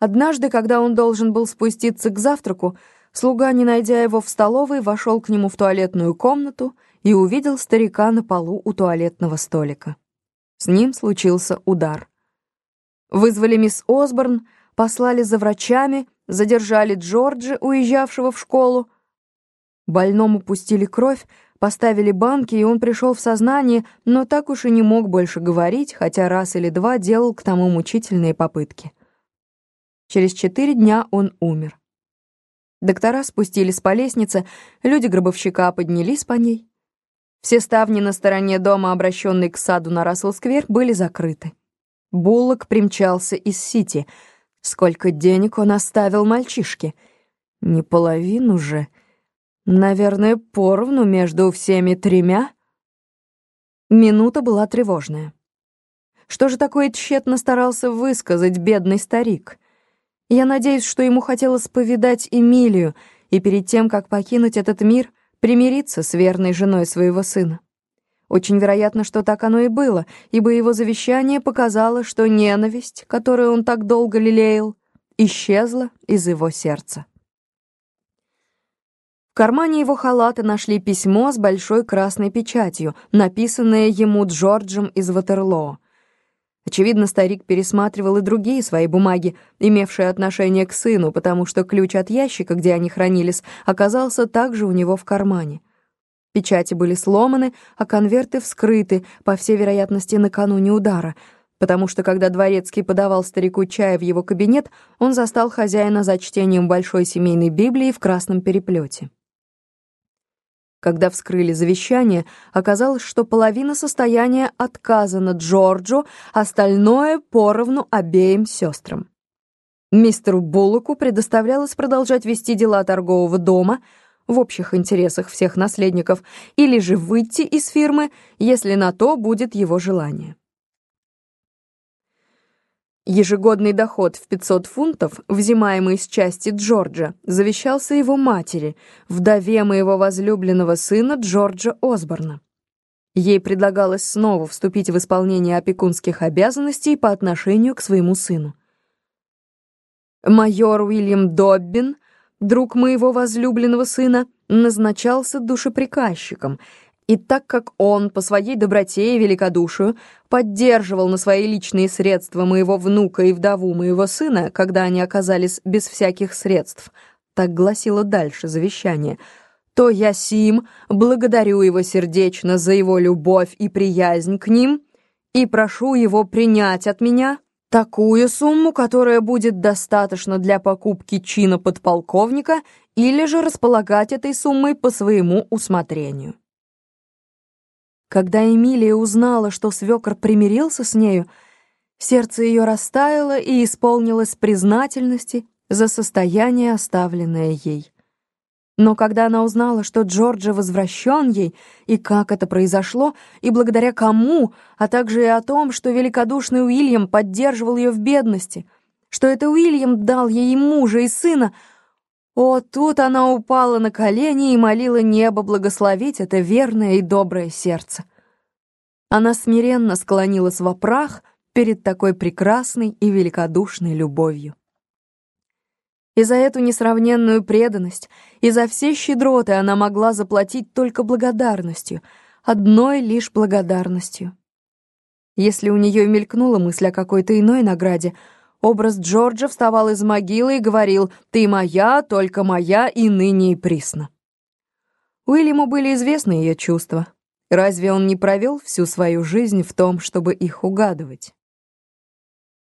Однажды, когда он должен был спуститься к завтраку, слуга, не найдя его в столовой, вошел к нему в туалетную комнату и увидел старика на полу у туалетного столика. С ним случился удар. Вызвали мисс Осборн, послали за врачами, задержали Джорджа, уезжавшего в школу. Больному пустили кровь, поставили банки, и он пришел в сознание, но так уж и не мог больше говорить, хотя раз или два делал к тому мучительные попытки. Через четыре дня он умер. Доктора спустились по лестнице, люди гробовщика поднялись по ней. Все ставни на стороне дома, обращенной к саду на Рассел-сквер, были закрыты. Буллок примчался из Сити. Сколько денег он оставил мальчишке? Не половину же. Наверное, поровну между всеми тремя. Минута была тревожная. Что же такое тщетно старался высказать бедный старик? Я надеюсь, что ему хотелось повидать Эмилию и перед тем, как покинуть этот мир, примириться с верной женой своего сына. Очень вероятно, что так оно и было, ибо его завещание показало, что ненависть, которую он так долго лелеял, исчезла из его сердца. В кармане его халата нашли письмо с большой красной печатью, написанное ему Джорджем из Ватерлоо. Очевидно, старик пересматривал и другие свои бумаги, имевшие отношение к сыну, потому что ключ от ящика, где они хранились, оказался также у него в кармане. Печати были сломаны, а конверты вскрыты, по всей вероятности, накануне удара, потому что, когда дворецкий подавал старику чая в его кабинет, он застал хозяина за чтением большой семейной Библии в красном переплете. Когда вскрыли завещание, оказалось, что половина состояния отказана Джорджу, остальное поровну обеим сестрам. Мистеру Буллоку предоставлялось продолжать вести дела торгового дома в общих интересах всех наследников или же выйти из фирмы, если на то будет его желание. Ежегодный доход в 500 фунтов, взимаемый с части Джорджа, завещался его матери, вдове моего возлюбленного сына Джорджа Осборна. Ей предлагалось снова вступить в исполнение опекунских обязанностей по отношению к своему сыну. Майор Уильям Доббин, друг моего возлюбленного сына, назначался душеприказчиком — и так как он по своей доброте и великодушию поддерживал на свои личные средства моего внука и вдову моего сына, когда они оказались без всяких средств, так гласило дальше завещание, то я сим благодарю его сердечно за его любовь и приязнь к ним и прошу его принять от меня такую сумму, которая будет достаточно для покупки чина подполковника или же располагать этой суммой по своему усмотрению. Когда Эмилия узнала, что свекор примирился с нею, сердце ее растаяло и исполнилось признательности за состояние, оставленное ей. Но когда она узнала, что Джорджа возвращен ей, и как это произошло, и благодаря кому, а также и о том, что великодушный Уильям поддерживал ее в бедности, что это Уильям дал ей мужа и сына, о, тут она упала на колени и молила небо благословить это верное и доброе сердце. Она смиренно склонилась во прах перед такой прекрасной и великодушной любовью. И за эту несравненную преданность, и за все щедроты она могла заплатить только благодарностью, одной лишь благодарностью. Если у нее мелькнула мысль о какой-то иной награде — Образ Джорджа вставал из могилы и говорил «Ты моя, только моя и ныне и присно». Уильяму были известны ее чувства. Разве он не провел всю свою жизнь в том, чтобы их угадывать?